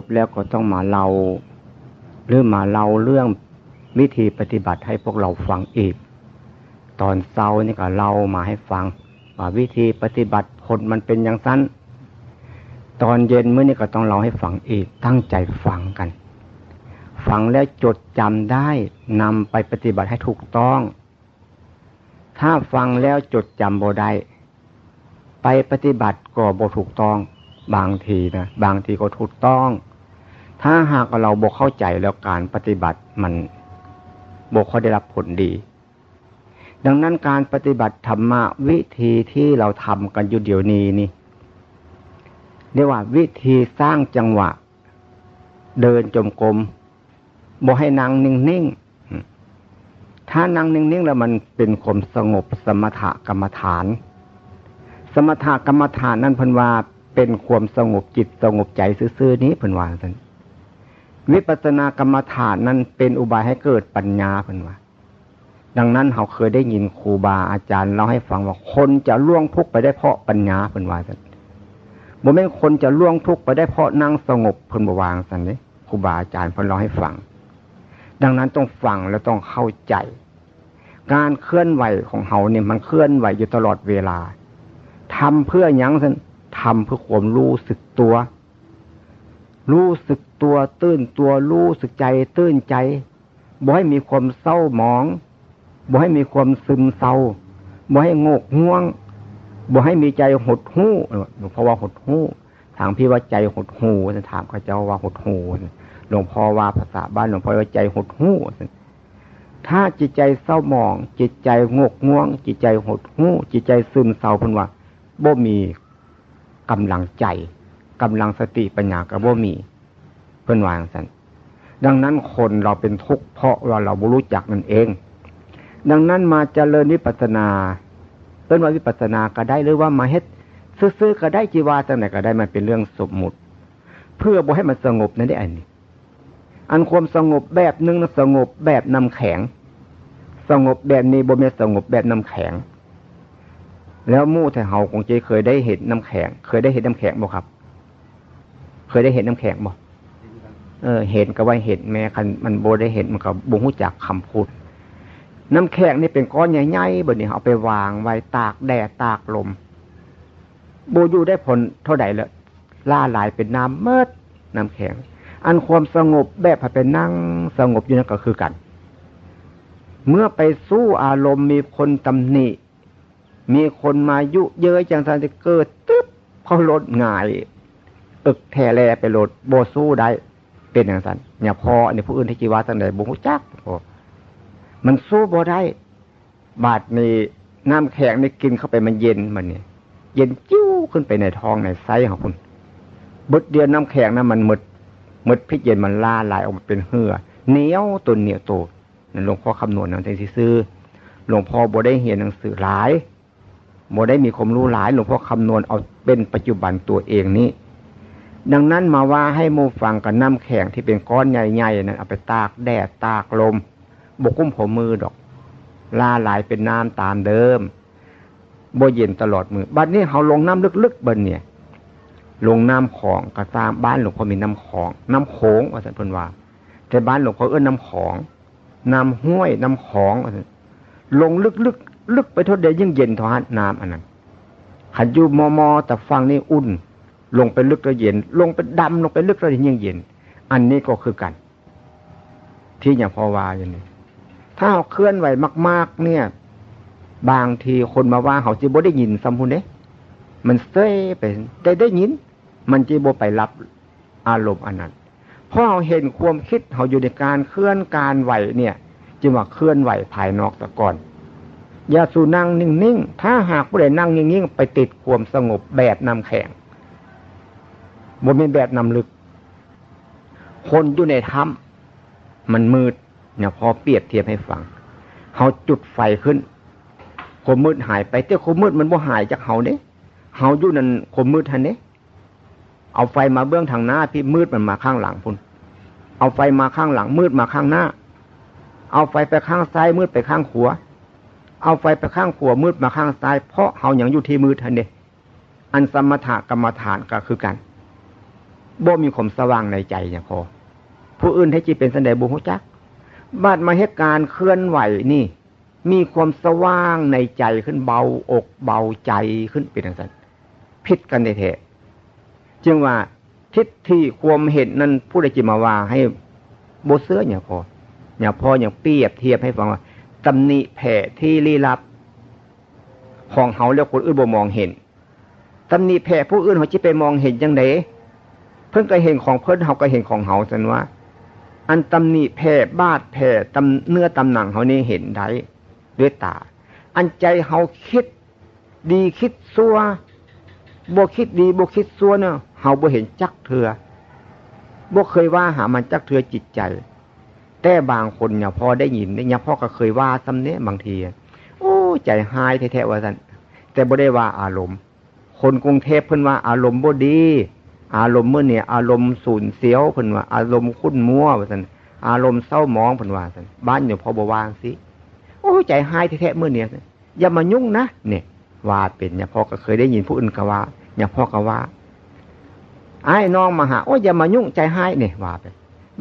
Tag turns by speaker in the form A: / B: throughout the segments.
A: จบแล้วก็ต้องมาเล่าหรือมาเล่าเรื่องวิธีปฏิบัติให้พวกเราฟังอีก ตอนเช้านี่ก็เล่ามาให้ฟังว่าวิธีปฏิบัติผลมันเป็นอย่างนั้น ตอนเย็นเมื่อนี้ก็ต้องเล่าให้ฟังอีก ตั้งใจฟังกัน ฟังแล้วจดจำได้นำไปปฏิบัติให้ถูกต้อง ถ้าฟังแล้วจดจำบ่ได้ไปปฏิบัติก็บ่ถูกต้อง บางทีนะบางทีก็ถูกต้อง ถ้าหากเราบ่เข้าใจแล้วการปฏิบัติมันบ่ค่อยได้รับผลดี ดังนั้นการปฏิบัติธรรมะวิธีที่เราทำกันอยู่เดี๋ยวนี้นี่เรียกว่าวิธีสร้างจังหวะ เดินจมกรมบ่ให้นั่งนิ่งๆถ้านั่งนิ่งๆแล้วมันเป็นความสงบสมถกรรมฐาน สมถกรรมฐานนั่นพันว่าเป็นความสงบจิตสงบใจซื่อๆนี้พันว่าท่าน วิปัสสนากรรมฐานนั้นเป็นอุบายให้เกิดปัญญาเพันว่าดังนั้นเขาเคยได้ยินครูบาอาจารย์เล่าให้ฟังว่าคนจะล่วงทุกข์ไปได้เพราะปัญญาเพันว่าท่านบ่แม่นคนจะล่วงทุกข์ไปได้เพราะนั่งสงบเพิ่นบวางสันนี้ครูบาอาจารย์เพิ่นเล่าให้ฟัง ดังนั้นต้องฟังแล้วต้องเข้าใจ การเคลื่อนไหวของเฮาเนี่ยมันเคลื่อนไหวอยู่ตลอดเวลาทำเพื่อยั้งสันทำเพื่อความรู้สึกตัว รู้สึกตัวตื้นตัวรู้สึกใจตื้นใจบ่ให้มีความเศร้าหมองบ่ให้มีความซึมเศร้าบ่ให้งกง่วงบ่ให้มีใจหดหู้เพราะว่าหดหู้ถามพี่ว่าใจหดหูจะถามข้าเจ้าว่าหดหูหลวงพ่อว่าภาษาบ้านหลวงพ่อว่าใจหดหู้ถ้าจิตใจเศร้าหมอง จิตใจงกง่วง จิตใจหดหู้จิตใจซึมเศร้าพันว่าบ่มีกำลังใจ กำลังสติปัญญากับบ่มี เพื่อนวางสันดังนั้นคนเราเป็นทุกข์เพราะว่าเราบรู้จักนั่นเอง ดังนั้นมาเจริญวิปัสนาเปิ้นว่าวิปัสนาก็ได้หรือว่ามาเฮ็ดซื้อๆก็ได้จีวาจังไหนก็ได้มันเป็นเรื่องสมมุติ เพื่อบ่ให้มันสงบนั่นได้อันนี้ อันความสงบแบบหนึ่งนะสงบแบบน้าแข็ง สงบแบบนี้บ่แม่สงบแบบน้าแข็ง แล้วมู่แต่เฮาคงจะเคยได้เห็นน้าแข็ง เคยได้เห็นน้าแข็งบ่ครับ เคยได้เห็นน้าแข็งบ่เออ เห็นก็ว่าเห็นแม้คันมันโบได้เห็นมันก็บ่ฮู้จักคำพูด น้ำแข็งนี่เป็นก้อนใหญ่ๆบนนี้เอาไปวางไว้ตากแดดตากลมโบอยู่ได้ผลเท่าไหร่ละล่าหลายเป็นน้ำเมื่อน้ำแข็ง อันความสงบแบบเป็นนั่งสงบอยู่นั่นก็คือกัน เมื่อไปสู้อารมณ์มีคนตำหนิ มีคนมายุเยอะจังสันจะเกิดตึ๊บเขาลดง่าย อึกแทแลไปโหลดโบสู้ได้ เป็นอย่างสันอย่าพออันนี้ผู้อื่นที่จีวาตั้งแต่บุญจักมันสู้บ่ได้ บาดนี้น้ำแข็งนี่กินเข้าไปมันเย็นมันเนี่ยเย็นจิ้วขึ้นไปในท้องในไส้ของคุณบุดเดียวน้ำแข็งนะมันหมดหมดพิษเย็นมันล่าลายออกมาเป็นเหือเหนียวตัวเหนียวโตนั่นหลวงพ่อคำนวณนั่นเองซื้อหลวงพ่อบ่ได้เห็นหนังสือหลายบ่ได้มีความรู้หลาย หลวงพ่อคำนวณเอาเป็นปัจจุบันตัวเองนี้ ดังนั้นมาว่าให้โมฟังกับน้ำแข็งที่เป็นก้อนใหญ่ๆนั้นเอาไปตากแดดตากลมบกุ้มผมมือดอก ลาหลายเป็นน้ำตามเดิมโบเย็นตลอดมือบัดนี้เขาลงน้ำลึกๆบนเนี่ย ลงน้ำของกระซามบ้านหลวงพ่อมีน้ำของ น้ำโขงว่าสันพนว่าแต่บ้านหลวงพ่อเอื้อน้ำของน้ำห้วยน้ำของลงลึกๆลึกไปทดเดียยิ่งเย็นทอดน้ำอันนั้นขันยูมอมอแต่ฟังนี่อุ่น ลงไปลึกแล้วเย็น ลงไปดำลงไปลึกแล้วยิ่งเย็น อันนี้ก็คือกัน ที่อย่างพอว่าอย่างนี้ถ้าเคลื่อนไหวมาก ๆ เนี่ย บางทีคนมาว่าเขาจีบได้ยินซัมพุนเด้มันเซ่ไปได้ได้ยิน มันจีบไปรับอารมณ์อันนั้นเพราะเราเห็นความคิดเขาอยู่ในการเคลื่อนการไหวเนี่ย จึงว่าเคลื่อนไหวภายนอกตะก่อนอย่าสู่นั่งนิ่งๆถ้าหากผู้ใดนั่งนิ่งๆไปติดความสงบแบบนำแข็ง บนเป็นแบบนำลึก คนอยู่ในถ้ำมันมืดเนี่ยพอเปรียบเทียบให้ฟังเขาจุดไฟขึ้นคมมืดหายไปแต่คมมืดมันบ่หายจากเขาเนี้ยเขาอยู่นั่นคมมืดทันเนี้ยเอาไฟมาเบื้องทางหน้าพี่มืดมันมาข้างหลังพุ่นเอาไฟมาข้างหลังมืดมาข้างหน้า เอาไฟไปข้างซ้ายมืดไปข้างขวาเอาไฟไปข้างขวามืดมาข้างซ้าย เพราะเขาอย่างอยู่ที่มืดทันเนี้ยอันสมถะกรรมฐานก็คือกัน บ่มีความสว่างในใจเนี่ยพอผู้อื่นให้จีเป็นสันเดบุหุจักบาดมาเหตุการเคลื่อนไหวนี่ มีความสว่างในใจขึ้นเบาอกเบาใจขึ้นเป็นอย่างนั้นพิษกันในเทจึงว่าทิศที่ความเห็นนั้นผู้ใดจิมาว่าให้โบเสื้อเนี่ยพอเนี่ยพออย่างเปรียบเทียบให้ฟังว่าตำหนิแผ่ที่ลี้ลับ ของเขาแล้วคนอื่นบ่มองเห็นตำหนิแผ่ผู้อื่นเขาจะไปมองเห็นยังไง เพิ่งก็เห็นของเพิ่นเขาก็เห็นของเขาสันว่า อันตำหนิแผ่บาดแผ่ตำเนื้อตำหนังเขานี่เห็นได้ด้วยตา อันใจเขาคิดดีคิดซัวบ่คิดดีบ่คิดซัวเนาะเฮาบ่เห็นจักเถือบ่เคยว่าหามันจักเถือจิตใจ แต่บางคนเนี่ยพอได้ยินเนี่ยพ่อก็เคยว่าซ้ำเนี้ยบางทีโอ้ใจหายแท้ๆว่าสันแต่บ่ได้ว่าอารมณ์ คนกรุงเทพเพิ่นว่าอารมณ์บ่ดี อารมณ์เมื่อเนี่ยอารมณ์สูญเสียวเพิ่นว่า อารมณ์คุ้นมัวว่าสันอารมณ์เศร้ามองเพิ่นว่าสันบ้านอยู่พอบ่วางสิโอ้ใจหายแท้ๆเมื่อเนี่ยอย่ามายุ่งนะเนี่ยว่าเป็นเนี่ยพ่อก็เคยได้ยินผู้อื่นก็ว่าเนี่ยพ่อก็ว่าไอ้น้องมาหาโอ้ยอย่ามายุ่งใจให้เนี่ยว่าไป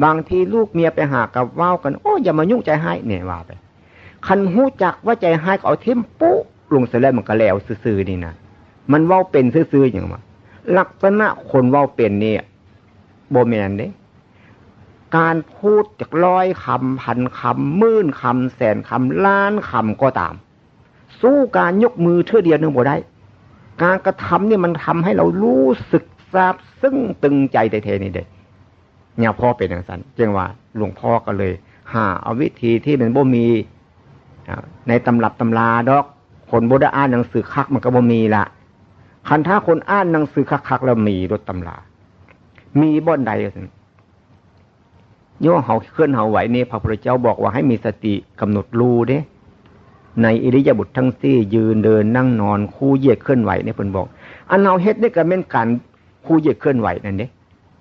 A: บางทีลูกเมียไปหากับว่าวกัน โอ้ยอย่ามายุ่งใจให้เนี่ยว่าไปคันหู้จักว่าใจให้ก็เอาเทิมปุ๊ลงเสร็จแล้วมันก็แล้วซื่อๆนี่นะมันว่าเป็นซื่อๆอย่างว่า ลักษณะคนว่าเป็นเนี่ยโบแมนเนี่ยการพูดจากร้อยคำพันคำมื่นคำแสนคำล้านคำก็ตาม สู้การยกมือเท่าเดียวนึงบ่ได้ การกระทำเนี่ยมันทำให้เรารู้สึกทราบซึ่งตึงใจเทนี่เด็เนี่ยพ่อเป็นอย่างนั้นจึงว่าหลวงพ่อก็เลย หาเอาวิธีที่มันบ่มีในตำรับตำราดอกคนบได้อ่านหนังสือคักมันก็บ่มีละ คันถ้าคนอ่านหนังสือคักๆแล้วมีรถตำรามีบ่อนใดสิโยเขาเคลื่อนเขาไหวนี่พระพุทธเจ้าบอกว่าให้มีสติกำหนดรู้เด้ ในอิริยาบถททั้งสี่ยืนเดินนั่งนอนคู่เหยียดเคลื่อนไหวเนี่ยเพิ่นบอก อันเราเฮ็ดนี่ก็เป็นการคู่เหยียดเคลื่อนไหวนั่นเด้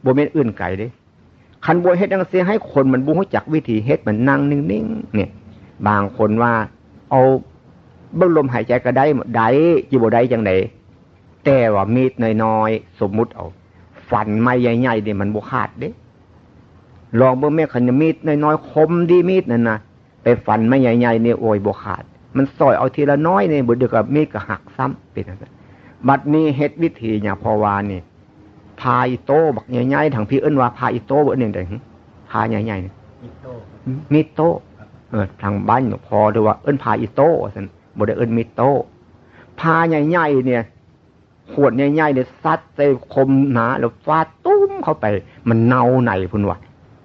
A: บ่เป็นอื่นไก่เด้คันบวยเฮ็ดดังเสียให้คนมันบูรู้จักวิธีเฮ็ดมันนั่งนิ่งๆเนี่ย บางคนว่าเอาเบื้องลมหายใจก็ได้ได้จีบได้จังไหน แต่ว่ามีดน้อยๆสมมุติเอาฟันไม่ใหญ่ๆเนี่ยมันบุขาดเด้ลองเบื้องแม่ขันมีดน้อยๆคมดีมีดนั่นนะไปฟันไม่ใหญ่ๆเนี่ยโอยบุขาด มันซอยเอาทีละน้อยเนี่ยบุเดียวกับมีดก็หักซ้ำเป็นอะไรบัดนี้เฮ็ดวิธีเนี่ยพอวานี่พาอิโต้บักใหญ่ๆทางพี่เอิ้นว่าพาอิโต้บ่เนี่ยแต่พาใหญ่ๆเนี่ยมิโต้เออทางบ้านพอด้วยว่าเอิ้นพาอิโต้สันบ่ได้เอิ้นมิโต้พาใหญ่ๆเนี่ย ขวดใหญ่ๆเนี่ยซัดใส่คมหนาแล้วฟาดตุ้มเข้าไป มันเน่าไหนพุ่นวะ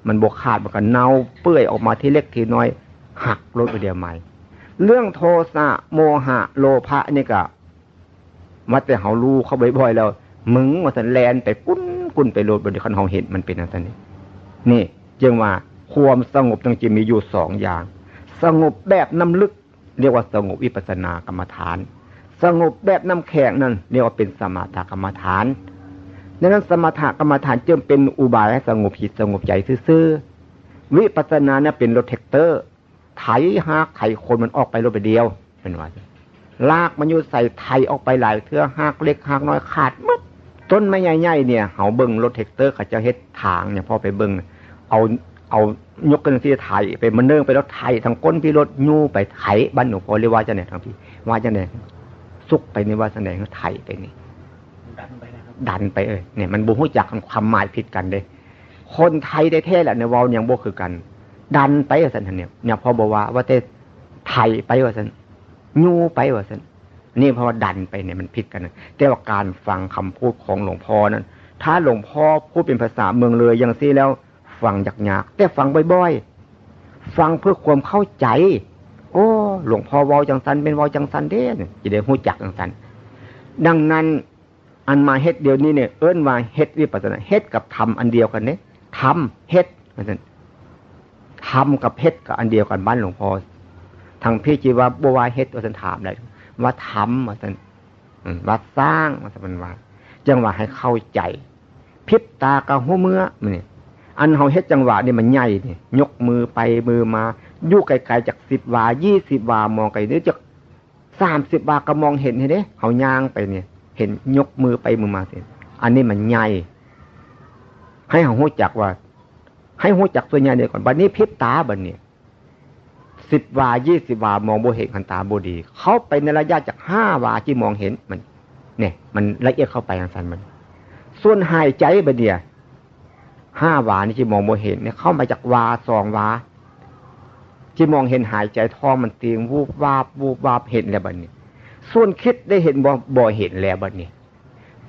A: มันบกขาดมันก็เน่าเปื่อยออกมาที่เล็กทีน้อย หักลดไปเดียวใหม่ เรื่องโทสะโมหะ โลภะนี่ก็มาแต่เขารู้เขาบ่อยๆแล้ว มึงว่าสันแลนไปกุ้นกุ้นไปโลดบนที่คันเฮาเห็นมันเป็นอะไรนี่นี่จึงว่าความสงบจริงๆมีอยู่สองอย่าง สงบแบบน้ำลึก เรียกว่าสงบวิปัสนากรรมฐาน สงบแบบน้ำแข็งนั่นเรียกว่าเป็นสมถกรรมฐานดังนั้นสมถกรรมฐานจึงเป็นอุบายให้สงบจิตสงบใจซื่อวิปัสสนาเนี่ยเป็นรถแท็กเตอร์ ไถหากไถคนมันออกไปรถไปเดียวเป็นว่าลากมันอยู่ใส่ไถออกไปหลายเทือหากเล็กหากน้อยขาดมัดต้นไม้ใหญ่ๆเนี่ยเขาเบิ้งรถเท็กเตอร์เขาจะเฮ็ดทางเนี่ยพอไปเบิ้งเอาเอายกกันที่ไถไปมันเนื่องไปรถไถทางก้นพี่รถยูไปไถบ้านหนูพอเรียกว่าจะไหนทางพี่ว่าจะไหน ซุกไปนี่ว่าจะไหนเขาไถไปนี่ดันไปนะครับดันไปเอ้ยเนี่ยมันบูฮู้จักความหมายผิดกันเลยคนไทยได้แท้แหละในวอลยังโบคือกัน ดันไปว่าสันเนี่ยเนี่ยพอบอกว่าว่าเตไทยไปว่าสันยูไปว่าสันนี่เพราะว่าดันไปเนี่ยมันผิดกันนะแต่ว่าการฟังคำพูดของหลวงพ่อนั้น ถ้าหลวงพ่อพูดเป็นภาษาเมืองเลยอย่างซี่แล้ว ฟังยากๆแต่ฟังบ่อยๆ ฟังเพื่อความเข้าใจ โอ้หลวงพ่อวอจังสันเป็นวอจังสันเด้จะได้หู้จักจังสันดังนั้น อันมาเฮ็ดเดียวนี้เนี่ยเอิ้นว่าเฮ็ดวิปัสสนาเฮ็ดกับทำอันเดียวกันเนี่ยทำเฮ็ดมันทำกับเฮ็ดกับอันเดียวกันบ้านหลวงพ่อทางพี่จีว่าบัวเฮ็ดตัวสันถามเลยว่าทำมาสันว่าสร้างมาสันว่าจังหวะให้เข้าใจพิบตากระหัวเมื่อนี่อันเขาเฮ็ดจังหวะนี่มันใหญ่นี่ยกมือไปมือมา ยู่ไกลๆจากสิบวายี่สิบวามองไกลนี่จากสามสิบวาก็มองเห็นเห็นเด้เขาย่างไปเนี่ย เห็นยกมือไปมือมาสิอันนี้มันใหญ่ให้เขาหูจักว่า ให้หูจักตัวใหญ่เดียวก่อนบัดนี้พิษตาบัดนี้สิบวายี่สิบวามองโบเห็นขันตาโบดี เขาไปในระยะจากห้าวาที่มองเห็นมัน เนี่ย มันละเอียดเข้าไปทางสันมัน ส่วนหายใจบัดเดียห้าวานี่ที่มองโบเห็นเนี่ยเข้ามาจากวาสองวา ที่มองเห็นหายใจท้องมันเตียงวูบวาบวูบวาบเห็นแล้วบัดนี้ ส่วนคิดได้เห็นบ่บ่เห็นแล้วบัดนี้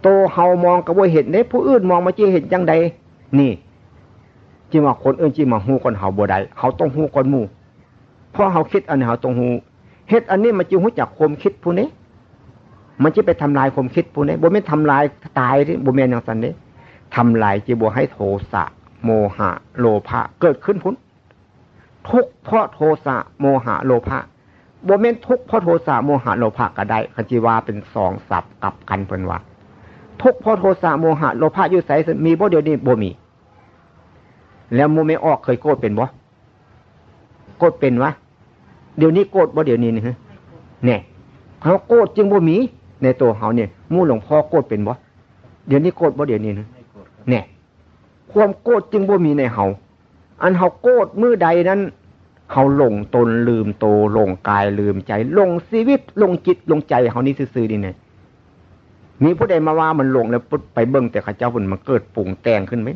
A: โตเฮามองกับบ่เห็นได้ผู้อื่นมองมาจีเห็นจังใดนี่จีว่าคนอื่นจีมาหูคนเฮาบ่ได้เขาต้องหูคนหมู่เพราะเขาคิดอันนี้เขาต้องหูเฮ็ดอันนี้มันจึงหูจักความคิดผู้นี้ มันจะไปทำลายความคิดผู้นี้บ่ไม่ทำลายตายที่บ่แม่นอย่างสันนี้ทำลายจีบ่ให้โทสะโมหะ โลภะเกิดขึ้นพุ่น ทุกเพราะโทสะโมหะโลภะบ่แม่นทุกเพราะโทสะโมหะโลภะก็ได้คันจีว่าเป็นสองสับกับกันเพิ่นว่าทุกเพราะโทสะโมหะโลภะอยู่ไสมีบ่เดียวนี้บ่มี แล้วโมไม่ออกเคยโกรธเป็นบ่โกรธเป็นวะเดี๋ยวนี้โกรธบ่เดี๋ยวนี้นี่ฮะเนี่ยเขาโกรธจึงบ่มี ในตัวเขาเนี่ยมู่หลวงพ่อโกรธเป็นบ่เดี๋ยวนี้โกรธบ่เดี๋ยวนี้นะเนี่ยความโกรธจึงบ่มีในเฮา อันเฮาโกรธมือใดนั้นเฮาหลงตนลืมโตหลงกายลืมใจหลงชีวิตหลงจิตหลงใจเฮานี่ซื่อๆนี่เนี่ยมีผู้ใดมาว่ามันหลงแล้วไปเบิ่งแต่ข้าเจ้ามันมันเกิดปุ่งแต่งขึ้นไหม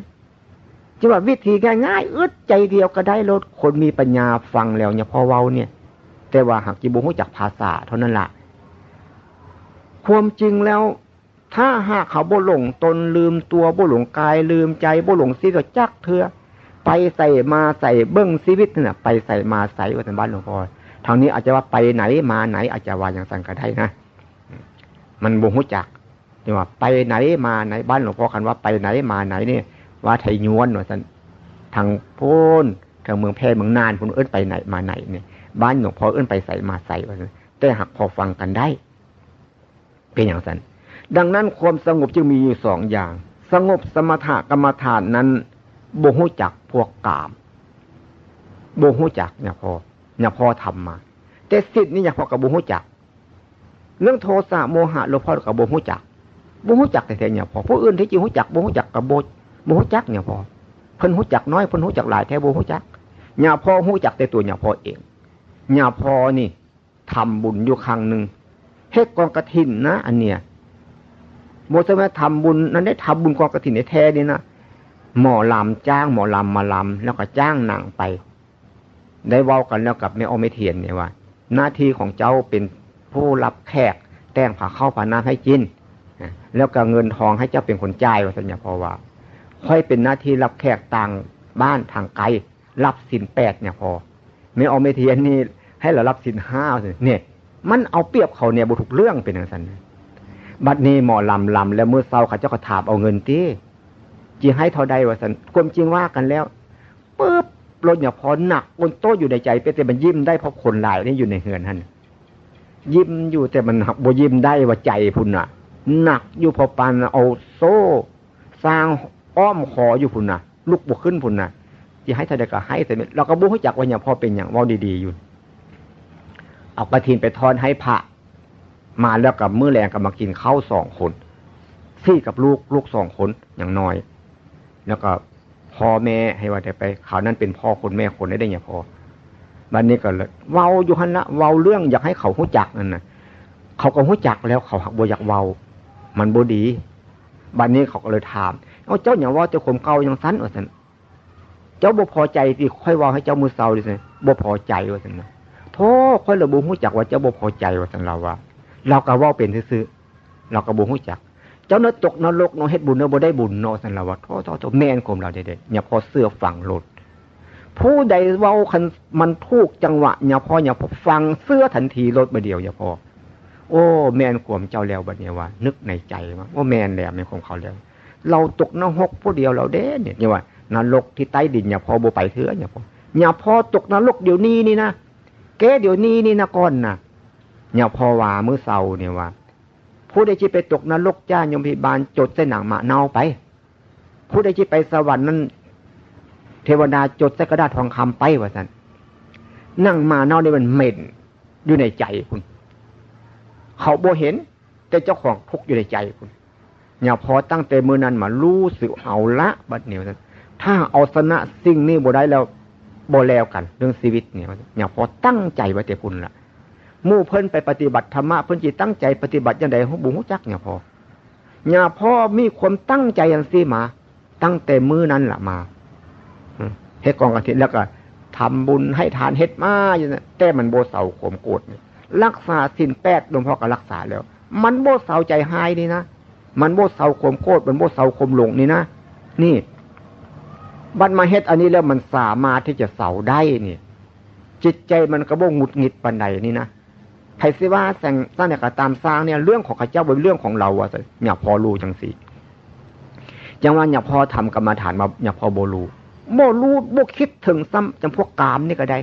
A: จังว่าวิธีง่ายๆอึดใจเดียวก็ได้ลดคนมีปัญญาฟังแล้วเนี่ยพอเว้าเนี่ย แต่ว่าหากจิบุหูจักภาษาเท่านั้นละ่ะ ความจริงแล้ว ถ้าหากเขาบ่หลงตนลืมตัวบ่หลงกายลืมใจบ่หลงซีก็จักเถือ ไปใส่มาใส่เบิ้องชีวิตเนี่ยไปใส่มาใส่วัฒนบ้านหลวงพ่อทางนี้อาจจะว่าไปไหนมาไหน อาจจะว่าอย่างสังกัดได้นะมันบ่หูจักที่ว่าไปไหนมาไหนบ้านหลวงพ่อคันว่าไปไหนมาไหนเนี่ยว่าไทยย้วนว่าสันทางโพ้นทางเมืองแพร่เมืองนานคนเอิ้นไปไหนมาไหนเนี่ยบ้านหลวงพ่อเอิ้นไปใส่มาใส่ว่าสันแต่หักพอฟังกันได้ เป็นอย่างสันดังนั้นความสงบจึงมีอยู่สองอย่าง สงบสมถะกรรมฐานนั้น บ่หูจักพวกกามบ่หูจักเนี่ยพอเนี่ยพอทำมา แต่สิทธิ์นี่เนี่ยพอกับบ่หูจัก เรื่องโทสะโมหะหลวงพ่อกับบ่หูจักบ่หูจักแต่แต่เนี่ยพอผู้อื่นที่จริงหูจักบ่หูจักกับบ่บ่หูจักเนี่ยพอเพิ่นหูจักน้อยเพิ่นหูจักหลายแท้บ่หูจักเนี่ยพอหูจักแต่ตัวเนี่ยพอเองเนี่ยพอนี่ทำบุญอยู่ครั้งหนึ่งเฮ็ดกองกระถินนะ อันเนี้ยโมเสมาทำบุญนั้นได้ทำบุญกองกระถินในแท้นี่นะ หมอลำจ้างหมอลำมาลำแล้วก็จ้างหนังไป ได้เว้ากันแล้วกับแม่อเมเทียนเนี่ยว่า หน้าที่ของเจ้าเป็นผู้รับแขกแต่งผ่าเข้าผ่าน้ำให้กินแล้วก็เงินทองให้เจ้าเป็นคนจ่ายว่าสัญญาพอว่า ค่อยเป็นหน้าที่รับแขกต่างบ้านทางไกล รับสินแปดเนี่ยพอไม่อเมเทียนนี่ให้เรารับสินห้าเนี่ย มันเอาเปรียบเขาเนี่ยบุถูกเรื่องเป็นอย่างนั้นบัดนี้หมอลำลำแล้วเมื่อเศร้าเขาเจ้าก็ถามเอาเงินที่ จีให้เท่าใดวะสันความจริงว่ากันแล้วปุ๊บรถอย่าพอหนักบนโต๊ะอยู่ในใจไปแต่มันยิ้มได้เพราะคนหลายนี่อยู่ในเฮือนท่านยิ้มอยู่แต่มันหักบยิ้มได้ว่าใจพุ่นอะ หนักอยู่พอปานเอาโซ่ สร้างอ้อมขออยู่พุ่นน่ะ ลุกบวกขึ้นพุ่นน่ะจีให้เท่าใดก็ให้แต่เราก็บุ้งจักว่าอย่างพอเป็นอย่างว่าดีๆอยู่ เอากระถินไปทอนให้พระมาแล้วกับมือแรงกับมากินข้าวสองคน ซี่กับลูกลูกสองคนอย่างน้อย แล้วก็พ่อแม่ให้ว่าแต่ไปเขาวนั้นเป็นพ่อคนแม่คนได้ได้เนี่ยพอบันนี้ก็เลยเว้าอยู่หันละเว้าเรื่องอยากให้เขาหู้จักนั่นนะเขาก็หู้จักแล้วเขาหักบอยากเว้า มันบดีบันนี้เขาก็เลยถามเอาเจ้าอย่างว่าเจ้าข่มเก่าอย่างสั้นว่าสันเจ้าบ่พอใจที่ค่อยว่าให้เจ้ามือเศร้าดิสิบ่พอใจว่าสันนะโทษค่อยระบุหู้จักว่าเจ้าบ่พอใจว่าสันเราว่า เราก็ว่าเป็นซื่อเราก็บ่หู้จัก เจ้าเนื้อตกนรกเนาะเฮ็ดบุญเนาะบ่ได้บุญเนาะสันละว่าโทษโทษแม่นคมเราเด็ดๆอย่าพอเสื้อฝังหลดผู้ใดเว้าคันมันทุกจังหวะอย่าพออย่าพอฟังเสื้อทันทีลดมาเดียวอย่าพอ โอ้แมนขวมเจ้าแล้วบัดเนี่ยว่านึกในใจว่าโอ้แมนแล้วแมนของเขาแล้ว เราตกนรกผู้เดียวเราเด้เนี่ยเนี่ยว่านรกที่ใต้ดินอย่าพอโบไปเถื่ออย่าพออย่าพอตกนรกเดี๋ยวนี้นี่นะแกเดี๋ยวนี้นี่นะก่อนนะอย่าพอว่ามือเศร้าเนี่ยว่า ผู้ใดที่ไปตกนรกจ้ายมพิบาลจดใส่หนังมาเนาไป ผู้ใดที่ไปสวรรค์นั้น เทวดาจดใส่กระดาษทองคำไปว่าสันนั่งมาเนาในมันเหม็นอยู่ในใจคุณ เขาโบเห็น แต่เจ้าของทุกอยู่ในใจคุณอย่าพอตั้งแต่มือนั้นมารู้สึกเอาละบัดเนี่ยวถ้าเอาชนะสิ่งนี้บ่ได้แล้วบ่แล้วกัน เรื่องชีวิตเนี่ยอย่าพอตั้งใจไว้แต่พุ่นละ มู่เพิ่นไปปฏิบัติธรรมะเพิ่นจีตั้งใจปฏิบัติยังไงของบุญจักเนี่ยพออย่าพ่อมีความตั้งใจอย่างซี่มา ตั้งแต่มือนั้นละมาเฮ็ดกองกระถินแล้วก็ทำบุญให้ทานเฮ็ดมาอย่างนั้แต่มันโบเสาข่มโกรธรักษาสินแปดหลวงพ่อก็รักษาแล้ว มันโบเสาใจหายนี่นะมันโบเสาข่มโกรธมันโบเสาข่มหลงนี่นะนี่บันมาเฮ็ดอันนี้แล้วมันสามารถที่จะเสาได้นี่จิตใจมันกระโบงหงุดหงิดปันใดนี่นะ ใครสิว่าแสงสร้างเนี่ยก็ตามสร้างเนี่ยเรื่องของข้าเจ้าเป็นเรื่องของเราอะเนี่ยพอรู้จังสีจังว่าเนี่ยพอทำกรรมฐานมาเนี่ยพอโบลูโบลูโบคิดถึงซ้ำจำพวกกามนี่ก็ได้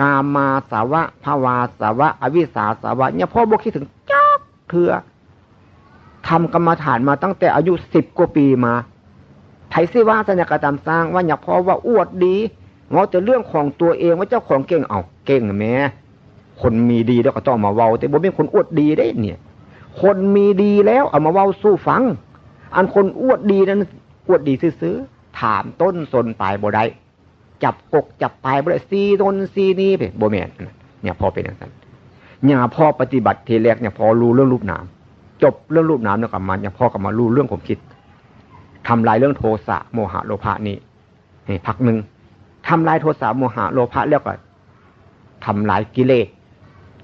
A: กามาสาวะภาวาสาวะ อวิสาสาวะเนี่ยพอโบคิดถึงจักเถื่อทำกรรมฐานมาตั้งแต่อายุสิบกว่าปีมาไทยซิว่าสัญญากรรมสร้างว่าอยากพอว่าอวดดีเงาแต่เรื่องของตัวเองว่าเจ้าของเก่งเอาเก่งแม่ คนมีดีแล้วก็ต้องมาเว้า แต่บ่เป็นคนอวดดีได้เนี่ย คนมีดีแล้วเอามาเว้าสู้ฟัง อันคนอวดดีนั้นอวดดีซื้อถามต้นสนปลายบ่ได้จับกกจับปลายบ่ได้ซีต้นซีนี้ไปบ่แม่นเนี่ยพอเป็นอย่างนั้นเนี่ยพอปฏิบัติทีแรกเนี่ยพอรู้เรื่องรูปนามจบเรื่องรูปนามแล้วกลับมาเนี่ยพอกลับมารู้เรื่องผมคิดทำลายเรื่องโทสะโมหะโลภะนี่นี่พักหนึ่งทำลายโทสะโมหะโลภะแล้วก็ทำลายกิเลส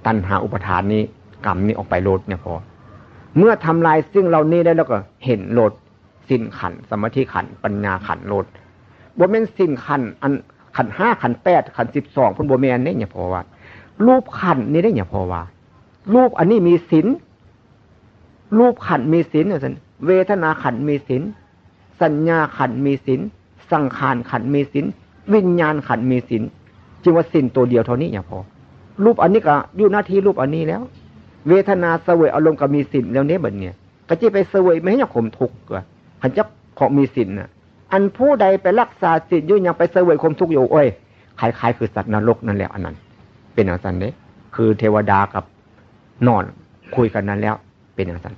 A: ตัณหาอุปทานนี้ กรรมนี้ออกไปโลดเนี่ยพอ เมื่อทำลายซึ่งเรานี้ได้แล้วก็เห็นโลดสิ้นขันสมาธิขันปัญญาขันโลดบ่เม่นสิ้นขันอันขันห้าขันแปดขันสิบสองพุ่นบ่แมนเนี่ยพอว่า รูปขันนี้ได้เนี่ยพอว่า รูปอันนี้มีศีลรูปขันมีศีลเนี่ยสันเวทนาขันมีศีลสัญญาขันมีศีลสังขารขันมีศีลวิญญาณขันมีศีลจึงว่าศีลตัวเดียวเท่านี้อย่าพอ รูปอันนี้ก็อยู่หน้าที่รูปอันนี้แล้ว เวทนาเสวยอารมณ์ก็มีสินแล้วเนี้ยแบบเนี้ยก็จะไปเสวยไม่ให้ยข่มทุกข์ก็ขันจะของมีสินน่ะอันผู้ใดไปรักษาสินยุ่ยังไปเสวยข่มทุกข์อยู่โอ้ยคล้ายๆคือสัตว์นรกนั่นแหละอันนั้น เป็นอย่างนั้นเนี่ยคือเทวดากับนอนคุยกันนั้นแล้ว เป็นอย่างนั้น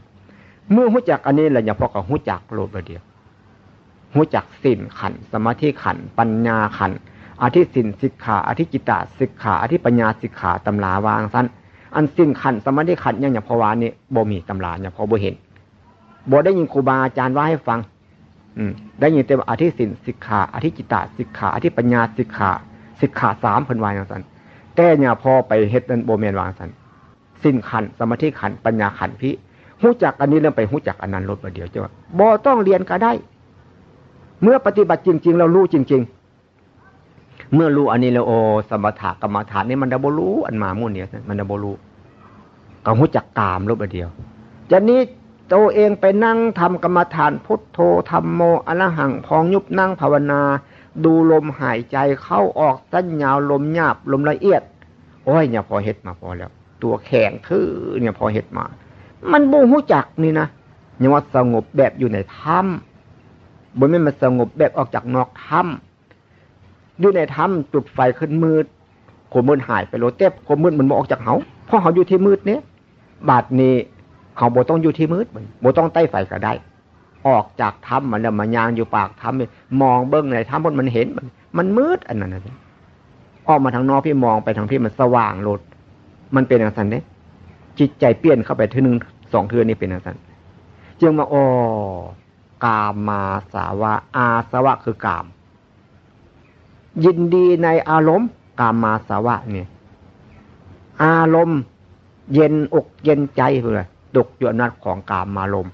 A: เมื่อหู้จักอันนี้แหละอย่าพอกับหู้จักโลดเดียวหู้จักสินขันสมาธิขันปัญญาขัน อธิสินสิกขาอธิจิตาสิกขาอธิปัญญาสิกขาตำราวางสั้นอันสิ้นขันสมาธิขันยังอย่างพอวานี่บ่มีตำราอย่างพอบ่เห็นบ่ได้ยินครูบาอาจารย์ว่าให้ฟัง อืม ได้ยินแต่อธิสินสิกขาอธิจิตาสิกขาอธิปัญญาสิกขาสิกขาสามเพิ่นวางสั้นแต่เนี่ยพอไปเฮ็ดนั้นโบเมนวางสั้นสิ้นขันสมาธิขันปัญญาขันพิหู้จักอันนี้เรื่องไปหู้จักอันนั้นลดประเดียวจ้าบ่ต้องเรียนก็ได้ เมื่อปฏิบัติจริง ๆ เรารู้จริง ๆ เมื่อรู้อันนี้แล้วโอสมถะกรรมฐานนี่มันดับรู้อันมามุ่นเนี่ยมันดับรู้ก็หูจักกามรูปเดียวจะนี้ตัวเองไปนั่งทำกรรมฐานพุทโธธรรมโมอรหังพองยุบนั่งภาวนา ดูลมหายใจเข้าออกสั้นยาวลมหยาบลมละเอียด โอ้ยเนี่ยพอเห็ดมาพอแล้ว ตัวแข็งทื่อเนี่ยพอเห็ดมา มันบูหูจักนี่นะเนี่ยว่าสงบแบบอยู่ในถ้ำบนไม่มาสงบแบบออกจากนอกถ้ำ อยู่ในถ้ำจุดไฟขึ้นมืดขมมืดหายไปโลเต็บขมมืดมันมออกจากเขาเพราะเขาอยู่ที่มืดเนี้ยบาดนี้เขาโบต้องอยู่ที่มืดมันโบต้องใต้ไฟก็ได้ ออกจากถ้ำมันแล้วมายางอยู่ปากถ้ำมองเบิ้งในถ้ำมันมันเห็นมันมันมืดอันนั้นนะออกมาทางนอกพี่มองไปทางพี่มันสว่างโลด มันเป็นอย่างนั้นเนี่ยจิตใจเปลี่ยนเข้าไปทีหนึ่งสองเทือนี่เป็นอย่างนั้นจึงมาอ๋อกามมาสาวะอาสวะคือกาม ยินดีในอารมณ์กามาสาวะเนี่ย อารมณ์ เย็นอกเย็นใจเพื่อตกอยู่นัดของกามมาลม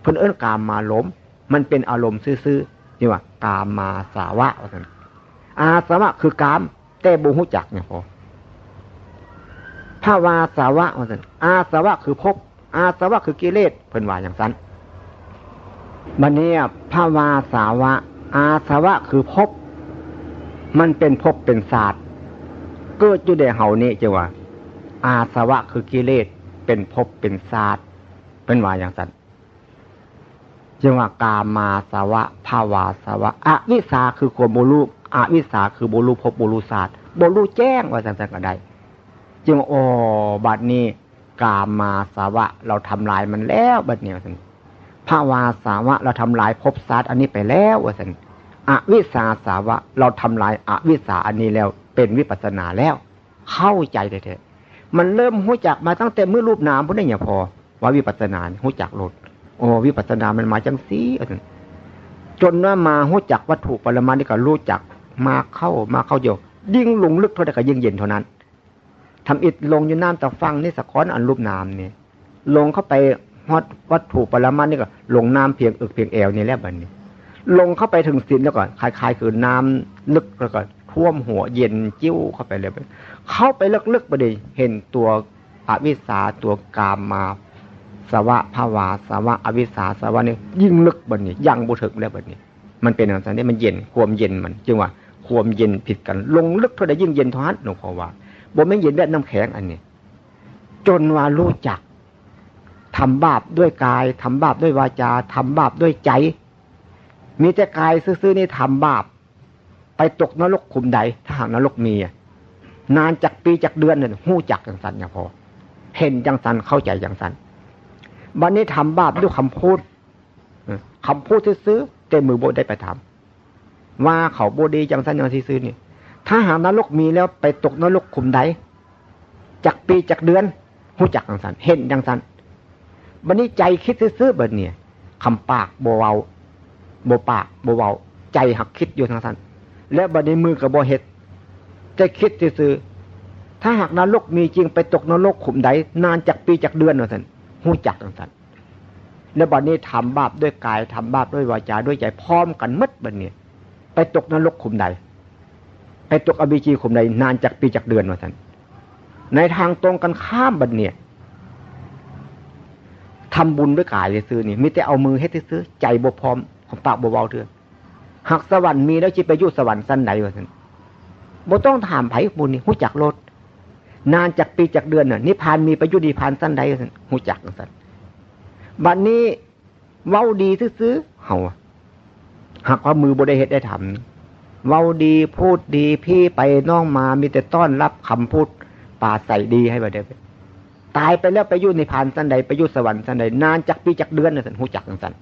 A: เพื่อนเอิ้นกามมาลมมันเป็นอารมณ์ซื่อๆนี่ว่ากามมาสาวะว่าสันอาสาวะคือกาม แต่บุหุจักเนี่ยพอภาวาสาวะว่าสันอาสาวะคือภพอาสาวะคือกิเลสเพิ่นว่าอย่างนั้นบันนี้ภาวาสาวะ อาสาวะคือภพ มันเป็นภพเป็นศาสตร์เกิดอยู่ในเฮานี้จะว่า อาสวะคือกิเลสเป็นภพเป็นศาสตร์เป็นว่าอย่างนั้นจึงว่ากามาสวะภาวาสวะอวิสาคือความโบลูอวิสาคือโบลูภพโบลูศาสตร์โบลูแจ้งว่าจังๆก็ได้จึงโอ้บัดนี้กามาสวะ เราทำลายมันแล้วบัดนี้ยภาวาสาวะ เราทำลายภพศาสตร์อันนี้ไปแล้วว่าสัน อวิสาสาวะ เราทำลายอวิสาอันนี้แล้วเป็นวิปัสนาแล้ว เข้าใจเลยเถอะมันเริ่มหู้จักมาตั้งแต่เมื่อรูปนามพุทธเนี่ยพอ ว่าวิปัสนาหู้จักลดโอ้วิปัสนามันมาจังสีจนว่ามาหู้จักวัตถุปรมานี่ก็รู้จักมาเข้ามาเข้าเดียวยิ่งลงลึกเท่าใดก็ยิ่งเย็นเท่านั้นทำอิดลงอยู่น้ำตะฟังนี่สะค้อนอันรูปนามนี่ลงเข้าไปฮอดวัตถุปรมานี่ก็ลงน้ำเพียงอึกเพียงแอวนี่แล้วบัดนี้ ลงเข้าไปถึงสินแล้วก่อนคล้ายๆ คือน้ำลึกแล้วก็ท่วมหัวเย็นจิ้วเข้าไปเลยเข้าไปลึกๆไปเลยเห็นตัวอวิสาตัวกามมาสวะภาวาสวะอวิสาสวะนี่ยิ่งลึกบัดนี้ยังบุถึกแล้วบัดนี้ มันเป็นอย่างนี้มันเย็นความเย็นมันจึงว่าความเย็นผิดกัน ลงลึกเท่าใดยิ่งเย็นท่านั้นหลวงพ่อว่าบ่ไม่เย็นแบบน้ำแข็งอันนี้ จนว่ารู้จักทำบาปด้วยกายทำบาปด้วยวาจาทำบาปด้วยใจ มีแต่กายซื่อๆนี่ทำบาป ไปตกนรกขุมใด ถ้าหากนรกมีนานจากปีจากเดือนเนี่ยหู้จักอย่างสันอย่างพอ เห็นอย่างสันเข้าใจอย่างสันบันนี้ทำบาปด้วยคำพูดคำพูดซื้อๆเต็มมือโบได้ไปทำว่าเขาโบดีจังสันอย่างซื้อๆนี่ถ้าหากนรกมีแล้วไปตกนรกขุมใดจากปีจากเดือนหู้จักอย่างสันเห็นอย่างสันบันนี้ใจคิดซื้อๆแบบเนี่ยคำปากโบเวา บปากโบเวาใจหักคิดอยู่ทางสันแล้วบันนี้มือกับโบเห็ดจะคิดซื้อถ้าหากนรกมีจริงไปตกนรกขุมใดนานจากปีจากเดือนอย่างสันหูจักอย่างสันแล้วบัดนี้ทำบาปด้วยกายทำบาปด้วยวาจาด้วยใจพร้อมกันมัดบัดนี้ไปตกนรกขุมใด ไปตกอบีจีขุมใดนานจากปีจากเดือนมาสันในทางตรงกันข้ามบัดเนี่ยทำบุญด้วยกายซื้อนี่มีแต่เอามือให้ซื้อใจบวพร้อม ปากเบาๆเถอะหากสวรรค์มีแล้วจิไปยุสวรรค์สั้นไหนวะสันบ่ต้องถามไผ่บุญนี่หูจักรถนานจากปีจากเดือนเน่ะนิพานมีประยุทธ์นิพานสั้นใดสันหูจักสั้นบัดนนี้เว้าดีซื้อเฮาหากว่ามือบริเหตุได้ทำเว้าดีพูดดีพี่ไปน้องมามีแต่ต้อนรับคำพูดป่าใส่ดีให้บัดเดตายไปแล้วไปยุ่ในพานสันใดไปยุ่สวรรค์สันใดนานจากปีจากเดือนน่ะสันหูจักสัน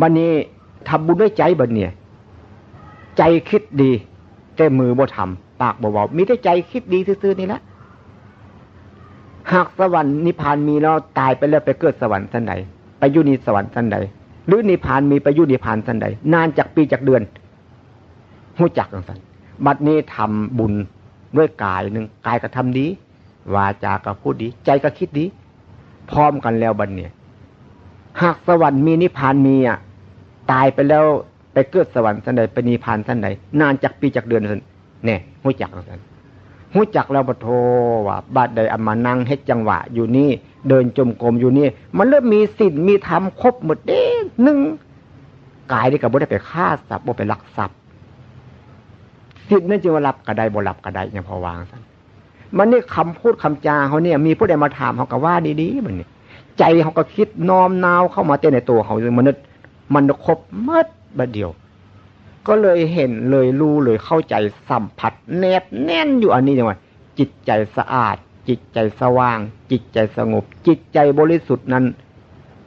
A: บัดนนี้ทำบุญด้วยใจบัดเนี่ย ใจคิดดี แต่มือบ่ทำปากบ่เบามีแต่ใจคิดดีซื่อๆนี่แหละหากสวรรค์นิพพานมีแล้วตายไปแล้วไปเกิดสวรรค์สันใดไปยุนิสวรรค์สันใดหรือนิพพานมีไปยุนิพพานสันใดนานจากปีจากเดือนหู้จักอย่างสันบัดนี้ทำบุญด้วยกายหนึ่งกายก็ทำดีวาจาก็พูดดี ใจก็คิดดี พร้อมกันแล้วบัดเนี่ย หากสวรรค์มีนิพพานมีอะตายไปแล้วไปเกิดสวรรค์สันใดไปนิพพานสันใดนานจากปีจากเดือนสันเนี่ยหู้จักอย่าสันหู้จักแล้วบโทว่าบาดใดอามานั่งเฮ็ดจังหวะ อยู่นี่เดินจมกรมอยู่นี่ มันเริ่มมีสินมีธรรมครบหมดเด้หนึ่งกายนี่กับบ่ได้ไปฆ่าสัตว์บ่ไปลักทรัพย์สินนั่นจึงว่ารับกระไดบ่รับกระไดอย่างพอวางสันมันนี่คำพูดคำจาเขาเนี่ย มีผู้ใดมาถามเขาก็ว่าดีๆมันนี่ ใจเขาก็คิดน้อมนาวเข้ามาเต้นในตัวเขาเลยมนุษย์มันครบมัดบัดเดียว ก็เลยเห็นเลยรู้เลยเข้าใจสัมผัส แนบแน่นอยู่อันนี้จังว่าจิตใจสะอาด จิตใจสว่าง จิตใจสงบ จิตใจบริสุทธิ์นั้น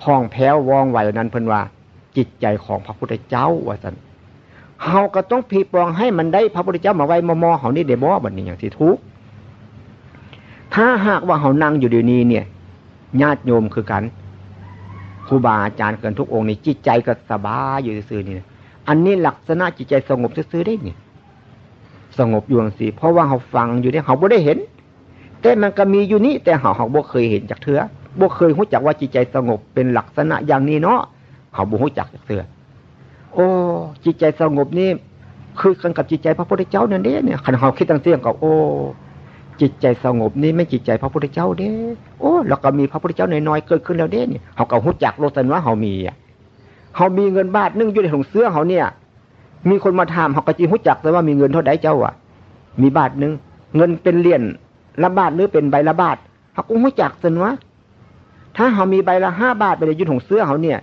A: พองแผ้วว่องไหวนั้นเพิ่นว่า จิตใจของพระพุทธเจ้าว่าสันเฮาก็ต้องพีปองให้มันได้พระพุทธเจ้ามาไว้มอมอเฮานี่เดบอบันนี้อย่างที่ทุกถ้าหากว่าเฮานั่งอยู่เดี๋ยวนี้เนี่ย ญาติโยมคือกันครูบาอาจารย์เกินทุกองค์นี่จิตใจก็สบายอยู่ซื่อนี่อันนี้ลักษณะจิตใจสงบซื้อได้นี่สงบอยู่สิเพราะว่าเขาฟังอยู่เนี่ยเขาบ่ได้เห็น แต่มันก็มีอยู่นี่แต่เขาเขาบ่เคยเห็นจากเถือบ่เคยรู้จักว่าจิตใจสงบเป็นลักษณะอย่างนี้เนาะเขาบ่รู้จักจากเถือโอ้จิตใจสงบนี่คือกันกับจิตใจพระพุทธเจ้าเนี่ยเนี่ยขันเขาคิดตั้งเสียงกับโอ้ จิตใจสงบนี่ไม่จิตใจพระพุทธเจ้าเด้โอ้แล้วก็มีพระพุทธเจ้าน้อยๆเกิดขึ้นแล้วเด้เนี่ยเขาก็รู้จักโลตันว่าเขามีอะเขามีเงินบาทนึ่งอยู่ในถุงเสื้อเขาเนี่ย มีคนมาถามเขากระจีหุจักแต่ว่ามีเงินเท่าไดเจ้าอะ มีบาทนึงเงินเป็นเหรียญละบาทหรือเป็นใบละบาทเขาก็หุจักสินวะถ้าเขามีใบละห้าบาทไปในยุถุงเสื้อเขาเนี่ย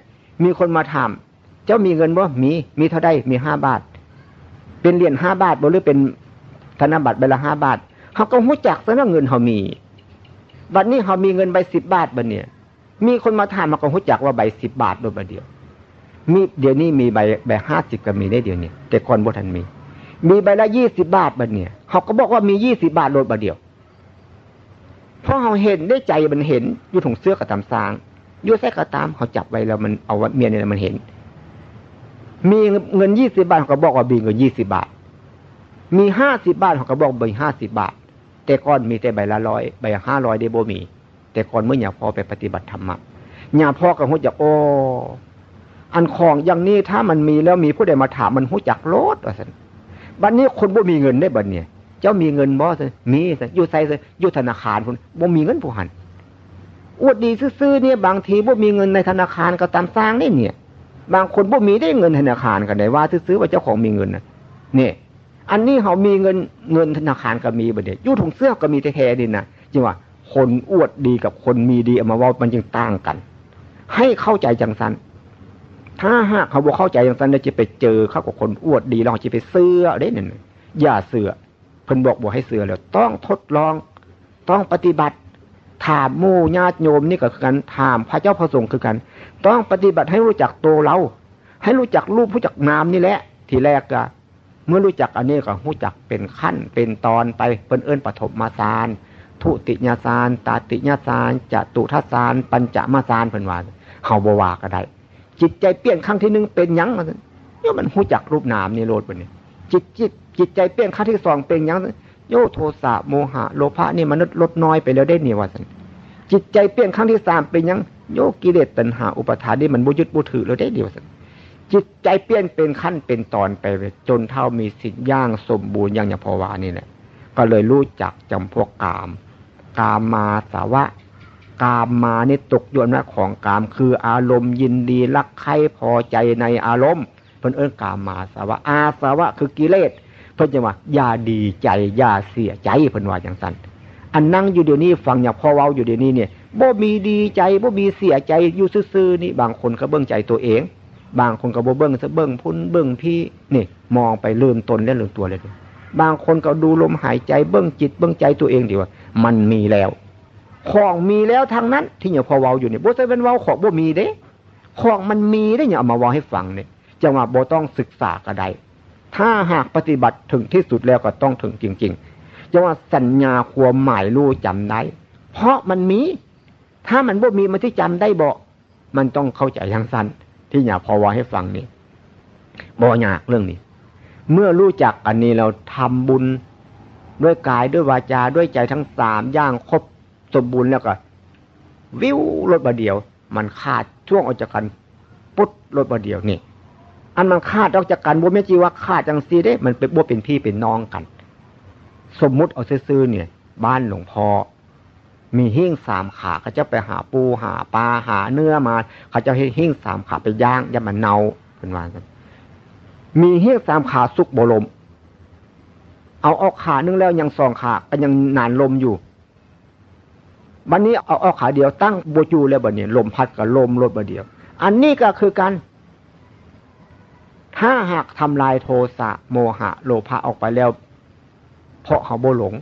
A: มีคนมาถามเจ้ามีเงินบ่มี มีเท่าไดมีห้าบาท เป็นเหรียญห้าบาทบ่หรือเป็นธนบัตรใบละห้าบาท เขาก็หุจักซะว่าเงินเขามีบัดนี้เขามีเงินใบสิบบาทบัดเนี่ยมีคนมาถามมาก็หูจักว่าใบสิบบาทโดยประเดียว มีเดี๋ยวนี้มีใบใบห้าสิบก็มีได้เดี๋ยวนี้แต่ก่อนบ่ทันมี มีใบละยี่สิบบาทบัดเนี่ยเขาก็บอกว่ามียี่สิบาทโดยประเดียวเพราะเขาเห็นได้ใจมันเห็นอยู่ถุงเสื้อกระตำซางยู่ใส่กระตามเขาจับไว้แล้วมันเอาเมียเนี่ยมันเห็น มีเงินยี่สิบาทเขาก็บอกว่ามีเงินยี่สิบาท มีห้าสิบาทเขาก็บอกใบห้าสิบาท แต่ก่อนมีแต่ใบละร้อยใบห้าร้อยเดโบมี แต่ก่อนเมื่ออย่าพอไปปฏิบัติธรรมะอย่าพ่อกับหูจักโออันของอย่างนี้ถ้ามันมีแล้วมีผู้ใดมาถามมันหูจักโลดว่าสันบัดนนี้คนบ่มีเงินได้บัดเนี่ย เจ้ามีเงินบ่สิมีสิอยู่ใส่สิอยู่ธนาคารคุณบ่มีเงินผู้หันอวดดีซื้อเนี่ยบางทีบ่มีเงินในธนาคารก็ตามสร้างได้เนี่ย บางคนบ่มีได้เงินธนาคารกันได้ว่า ซื้อว่าเจ้าของมีเงินนะเนี่ย อันนี้เขามีเงินเงินธนาคารก็มีบัดเดียยู่ถุงเสื้อก็มีแท้ๆดินะจริงว่าคนอวดดีกับคนมีดีเอามาว่ามันจึงต่างกัน ให้เข้าใจจังสันถ้าหากเขาบอกเข้าใจจังสันจะไปเจอเข้ากับคนอวดดีเราจะไปเสื้อได้หนึ่งอย่าเสือเพิ่นบอกบอกให้เสือแล้วต้องทดลอง ต้องปฏิบัติ ถามมู่ญาติโยมนี่ก็คือกันถามพระเจ้าพระสงฆ์คือกัน ต้องปฏิบัติให้รู้จักตัวเรา ให้รู้จักรูปรู้จักนามนี่แหละ ทีแรกก็ เมื่อรู้จักอันนี้ก็รู้จักเป็นขั้นเป็นตอนไปเพิ่นเอิ้นปฐมมาสารทุติยาสารตาติยาสารจตุทัสารปัญจมาสารเพิ่นว่าเฮาบวาก็ได้ จิตใจเปลี่ยนครั้งที่หนึ่งเป็นยังมันเนี่ยมันรู้จักรูปนามนี่โลดไปนี่จิตจิตจิตใจเปลี่ยนขั้นที่สองเป็นยังโยโทสะโมหะโลภะนี่มันลดน้อยไปแล้วได้เนี่ยว่าสันจิตใจเปลี่ยนขั้นที่สามเป็นยังโยกิเลสตัณหาอุปทานนี่มันบุยุดบุถือแล้วได้เดียวสัน จิตใจเปลี่ยนเป็นขั้นเป็นตอนไปจนเท่ามีสิ่งย่างสมบูรณ์อย่างอย่างพอวานี่แหละก็เลยรู้จักจำพวกกาม กามมาสาวะ กามมานี่ตกยนต์ของกามคืออารมณ์ยินดีรักใครพอใจในอารมณ์เพิ่นเอิ้นกามมาสาวะ อาสาวะ คือกิเลสเพิ่นจะว่าอย่าดีใจอย่าเสียใจเพิ่นว่าอย่างสั้นอันนั่งอยู่เดี๋ยวนี้ฟังอย่างพ่อเว้าอยู่เดี๋ยวนี้เนี่ยบ่มีดีใจบ่มีเสียใจอยู่ซื่อๆนี่บางคนก็เบิ่งใจตัวเอง บางคนก็บเบิ่งซะเบิ่งพุ่นเบิ่งพี่นี่มองไปลืมตนและลืมตัวเลยบางคนก็ดูลมหายใจเบิ่งจิตเบิ่งใจตัวเองดีว่า มันมีแล้ว ของมีแล้วทางนั้น ที่อย่างพอเว้าอยู่เนี่ยบ่ใช่เป็นเว้าของบ่มีเด้ของมันมีได้เนี่ยเอามาเว้าให้ฟังเนี่ยจังว่าบ่ต้องศึกษาก็ได้ถ้าหากปฏิบัติถึงที่สุดแล้วก็ต้องถึงจริงๆจะว่าสัญญาความหมายรู้จำได้ เพราะมันมี ถ้ามันบ่มีมันที่จำได้บ่มันต้องเข้าใจอย่างสั้น ที่อยากพอว่าให้ฟังนี่บ่ยากเรื่องนี้ เมื่อรู้จักอันนี้เราทำบุญด้วยกายด้วยวาจาด้วยใจทั้งสามอย่างครบสมบูรณ์แล้วก็ วิวรถบาเดียว มันขาดช่วงออกจากกันปุ๊บรถบาเดียวนี่ อันมันขาดออกจากกันบ่แม่จีว่าขาดจังซีได้ มันเป็นบ่เป็นพี่เป็นน้องกัน สมมุติเอาซื้อเนี่ย บ้านหลวงพ่อ มีหิ้งสามขาเขาจะไปหาปูหาปลาหาเนื้อมา เขาจะให้หิ้งสามขาไปย่างย่ามันเนาเป็นวันมีหิ้งสามขาสุกบลม เอาออกขานึงแล้วยังสองขาก็ยังนานลมอยู่วันนี้เอาออกขาเดียวตั้งโบจูแล้วบัดนี้ลมพัดกับลมรถบัดเดียว อันนี้ก็คือการถ้าหากทำลายโทสะโมหะ โลภะออกไปแล้ว เพราะเขาโบหลง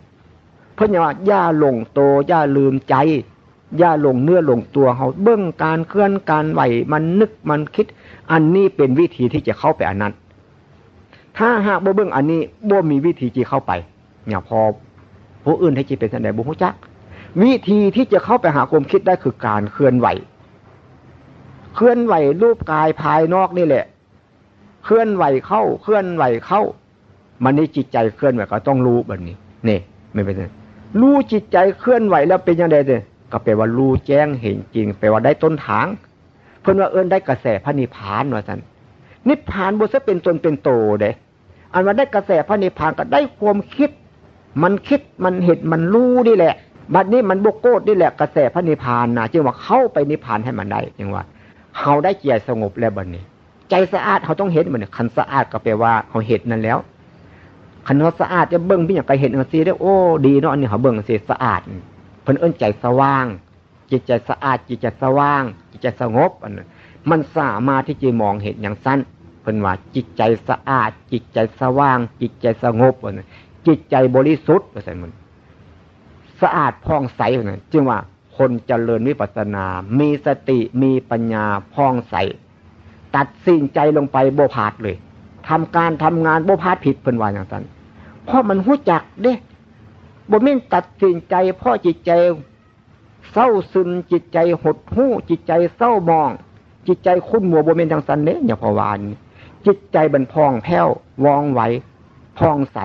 A: เพราะว่าย่าหลงโตย่าลืมใจย่าหลงเนื้อหลงตัวเขาเบื้องการเคลื่อนการไหวมันนึกมันคิด อันนี้เป็นวิธีที่จะเข้าไปอันนั้น ถ้าหากบ่เบื้องอันนี้บ่มีวิธีที่เข้าไปเนี่ยพอผู้อื่นให้จีเป็นสันดบุหุจักวิธีที่จะเข้าไปหาความคิดได้คือการเคลื่อนไหว เคลื่อนไหวรูปกายภายนอกนี่แหละ เคลื่อนไหวเข้า เคลื่อนไหวเข้า มันนี่จิตใจเคลื่อนไหวก็ต้องรู้แบบนี้นี่ไม่เป็นไร รู้จิตใจเคลื่อนไหวแล้วเป็นยังไงเนี่ยก็แปลว่ารู้แจ้งเห็นจริงแปลว่าได้ต้นทาง เพื่อนว่าเอิ้นได้กระแสพระนิพพานว่าสันนิพพานบุษเป็นตนเป็นโตเด้อันว่าได้กระแสพระนิพพานก็ได้ความคิด มันคิดมันเห็นมันรู้นี่แหละบัดนี้มันบกโกดนี่แหละกระแสพระนิพพานนะจึงว่าเข้าไปนิพพานให้มันได้จึงว่าเขาได้เกียรติสงบแล้วบัดนี้ ใจสะอาดเขาต้องเห็นมันคันสะอาดก็แปลว่าเขาเห็นนั่นแล้ว คันเขาสะอาดจะเบิ้งพี่อย่างไรเห็นอันซีได้โอ้ดีเนาะอันนี้เขาเบิ้งอันซีสะอาดเพิ่นเอิ้นใจสว่าง จิตใจสะอาด จิตใจสว่าง จิตใจสงบอันนั้นมันสามารถที่จะมองเห็นอย่างสั้นเพิ่นว่าจิตใจสะอาด จิตใจสว่าง จิตใจสงบอันนั้นจิตใจบริสุทธิ์ว่าซั่นมันสะอาดผ่องใสอันนั้นจึงว่าคนเจริญวิปัสสนา มีสติมีปัญญาพองใส ตัดสิ่งใจลงไปโบพาดเลย ทำการทำงานโบพาดผิดเป็นวันอย่างนั้นเพราะมันหู้จักเด้บ่แม่นตัดสินใจเพราะจิตใจเศร้าซึมจิตใจหดหู้จิตใจเศร้ามอง จิตใจคุ้นมัวบ่แม่นทางสันเน้อย่าพอวานจิตใจบันพองแผ้ววองไหวพองใส